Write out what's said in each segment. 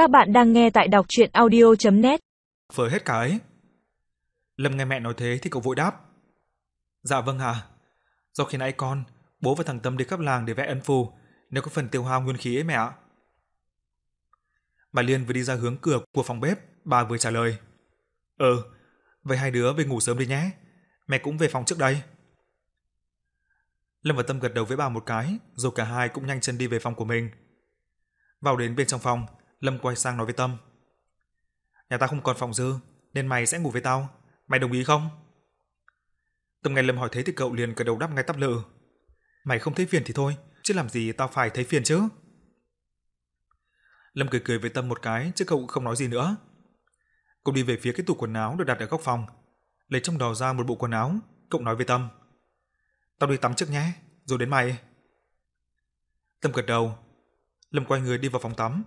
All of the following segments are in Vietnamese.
Các bạn đang nghe tại đọc chuyện audio.net Phở hết cả ấy. Lâm nghe mẹ nói thế thì cậu vội đáp. Dạ vâng ạ. Do khi nãy con, bố và thằng Tâm đi khắp làng để vẽ ân phù, nếu có phần tiêu hao nguyên khí ấy mẹ ạ. Bà Liên vừa đi ra hướng cửa của phòng bếp, bà vừa trả lời. Ừ, vậy hai đứa về ngủ sớm đi nhé. Mẹ cũng về phòng trước đây. Lâm và Tâm gật đầu với bà một cái, rồi cả hai cũng nhanh chân đi về phòng của mình. Vào đến bên trong phòng, Lâm quay sang nói với Tâm. Nhà ta không còn phòng dư, nên mày sẽ ngủ với tao. Mày đồng ý không? Tâm nghe Lâm hỏi thế thì cậu liền cởi đầu đáp ngay tắp lự. Mày không thấy phiền thì thôi, chứ làm gì tao phải thấy phiền chứ? Lâm cười cười với Tâm một cái, chứ cậu cũng không nói gì nữa. Cậu đi về phía cái tủ quần áo được đặt ở góc phòng, lấy trong đó ra một bộ quần áo, cậu nói với Tâm. Tao đi tắm trước nhé, rồi đến mày. Tâm gật đầu. Lâm quay người đi vào phòng tắm.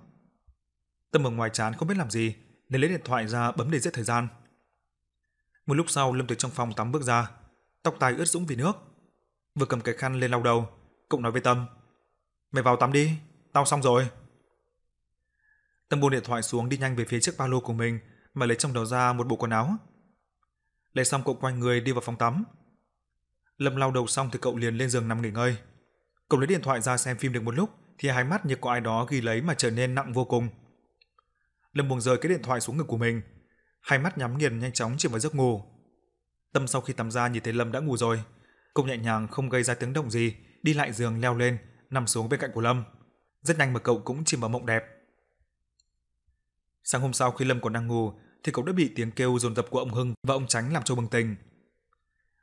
Tâm ở ngoài chán không biết làm gì, nên lấy điện thoại ra bấm để giết thời gian. Một lúc sau Lâm từ trong phòng tắm bước ra, tóc tai ướt sũng vì nước. Vừa cầm cái khăn lên lau đầu, cậu nói với Tâm. Mày vào tắm đi, tao xong rồi. Tâm buông điện thoại xuống đi nhanh về phía chiếc ba lô của mình mà lấy trong đó ra một bộ quần áo. Lấy xong cậu quay người đi vào phòng tắm. Lâm lau đầu xong thì cậu liền lên giường nằm nghỉ ngơi. Cậu lấy điện thoại ra xem phim được một lúc thì hai mắt như có ai đó ghi lấy mà trở nên nặng vô cùng. Lâm buông rời cái điện thoại xuống ngực của mình, hai mắt nhắm nghiền nhanh chóng chìm vào giấc ngủ. Tâm sau khi tắm ra nhìn thấy Lâm đã ngủ rồi, cậu nhẹ nhàng không gây ra tiếng động gì, đi lại giường leo lên, nằm xuống bên cạnh của Lâm. Rất nhanh mà cậu cũng chìm vào mộng đẹp. Sáng hôm sau khi Lâm còn đang ngủ thì cậu đã bị tiếng kêu dồn dập của ông Hưng và ông Tránh làm cho bừng tỉnh.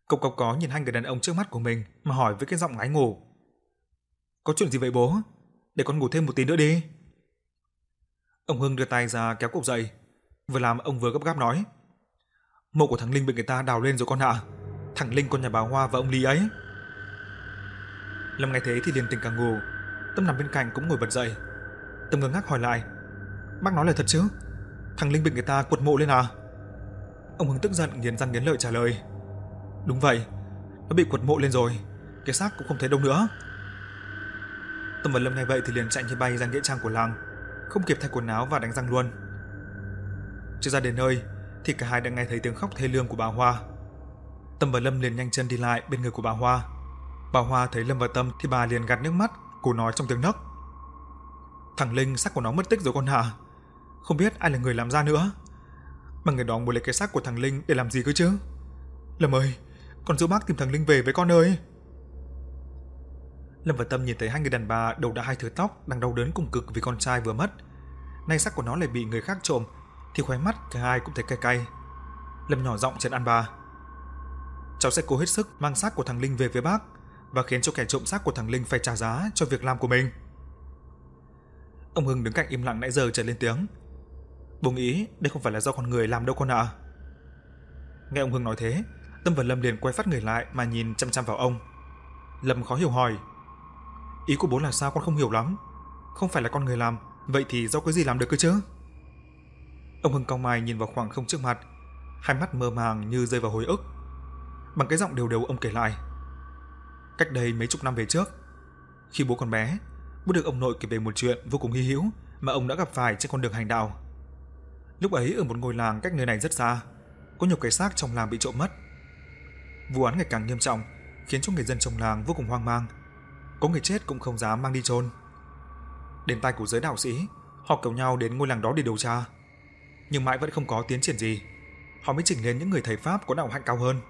Cậu cọc có nhìn hai người đàn ông trước mắt của mình mà hỏi với cái giọng ngái ngủ. Có chuyện gì vậy bố? Để con ngủ thêm một tí nữa đi. Ông Hưng đưa tay ra kéo cục dậy. Vừa làm ông vừa gấp gáp nói. Mộ của thằng Linh bị người ta đào lên rồi con ạ. Thằng Linh con nhà bà Hoa và ông Lý ấy. Lâm nghe thế thì liền tỉnh cả ngủ. Tâm nằm bên cạnh cũng ngồi bật dậy. Tâm ngơ ngác hỏi lại. Bác nói lời thật chứ? Thằng Linh bị người ta quật mộ lên à? Ông Hưng tức giận nghiến răng nghiến lợi trả lời. Đúng vậy, nó bị quật mộ lên rồi, cái xác cũng không thấy đâu nữa. Tâm và Lâm nghe vậy thì liền chạy như bay ra nghĩa trang của làng, không kịp thay quần áo và đánh răng luôn. Chưa ra đến nơi thì cả hai đã nghe thấy tiếng khóc thê lương của bà Hoa. Tâm và Lâm liền nhanh chân đi lại bên người của bà Hoa. Bà Hoa thấy Lâm và Tâm thì bà liền gạt nước mắt, cô nói trong tiếng nấc. Thằng Linh xác của nó mất tích rồi con hả? Không biết ai là người làm ra nữa. Mà người đó muốn lấy cái xác của thằng Linh để làm gì cơ chứ? Lâm ơi, con giúp bác tìm thằng Linh về với con ơi. Lâm và Tâm nhìn thấy hai người đàn bà đầu đã hai thứ tóc đang đau đớn cùng cực vì con trai vừa mất. Nay xác của nó lại bị người khác trộm, thì khóe mắt cả hai cũng thấy cay cay. Lâm nhỏ giọng trấn an bà. Cháu sẽ cố hết sức mang xác của thằng Linh về với bác và khiến cho kẻ trộm xác của thằng Linh phải trả giá cho việc làm của mình. Ông Hưng đứng cạnh im lặng nãy giờ trở lên tiếng. Bố nghĩ đây không phải là do con người làm đâu con ạ. À. Nghe ông Hưng nói thế, Tâm và Lâm liền quay phát người lại mà nhìn chăm chăm vào ông. Lâm khó hiểu hỏi. Ý của bố là sao con không hiểu lắm. Không phải là con người làm, vậy thì do cái gì làm được cơ chứ? Ông Hưng cau mày nhìn vào khoảng không trước mặt, hai mắt mơ màng như rơi vào hồi ức. Bằng cái giọng đều đều ông kể lại. Cách đây mấy chục năm về trước, khi bố còn bé, bố được ông nội kể về một chuyện vô cùng hy hữu mà ông đã gặp phải trên con đường hành đạo. Lúc ấy ở một ngôi làng cách nơi này rất xa, có nhiều cái xác trong làng bị trộm mất. Vụ án ngày càng nghiêm trọng, khiến cho người dân trong làng vô cùng hoang mang. Có người chết cũng không dám mang đi chôn. Đến tay của giới đạo sĩ, họ cầu nhau đến ngôi làng đó để điều tra. Nhưng mãi vẫn không có tiến triển gì. Họ mới chỉnh lên những người thầy pháp có đạo hạnh cao hơn.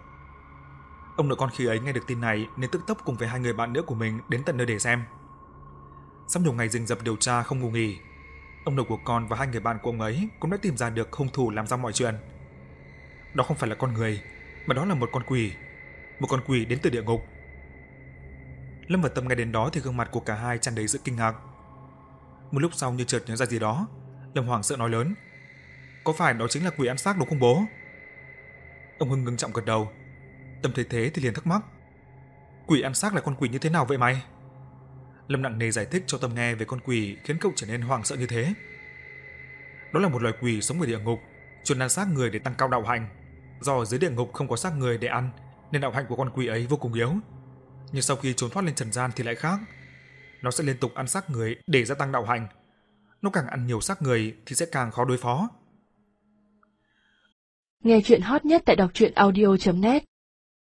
Ông nội con khi ấy nghe được tin này nên tức tốc cùng với hai người bạn nữa của mình đến tận nơi để xem. Sau nhiều ngày rình rập điều tra không ngủ nghỉ, ông nội của con và hai người bạn của ông ấy cũng đã tìm ra được hung thủ làm ra mọi chuyện. Đó không phải là con người, mà đó là một con quỷ, một con quỷ đến từ địa ngục. Lâm và Tâm nghe đến đó thì gương mặt của cả hai tràn đầy sự kinh ngạc. Một lúc sau như chợt nhớ ra gì đó, Lâm Hoàng sợ nói lớn: "Có phải đó chính là quỷ ăn xác đúng không bố?" Ông Hưng ngưng trọng gật đầu. Tâm thấy thế thì liền thắc mắc: "Quỷ ăn xác là con quỷ như thế nào vậy mày?" Lâm nặng nề giải thích cho Tâm nghe về con quỷ khiến cậu trở nên hoảng sợ như thế. Đó là một loài quỷ sống ở địa ngục, chuyên ăn xác người để tăng cao đạo hạnh. Do ở dưới địa ngục không có xác người để ăn, nên đạo hạnh của con quỷ ấy vô cùng yếu nhưng sau khi trốn thoát lên trần gian thì lại khác. Nó sẽ liên tục ăn xác người để gia tăng đạo hạnh. Nó càng ăn nhiều xác người thì sẽ càng khó đối phó. Nghe chuyện hot nhất tại đọc truyện audio.net